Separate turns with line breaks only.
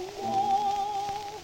More.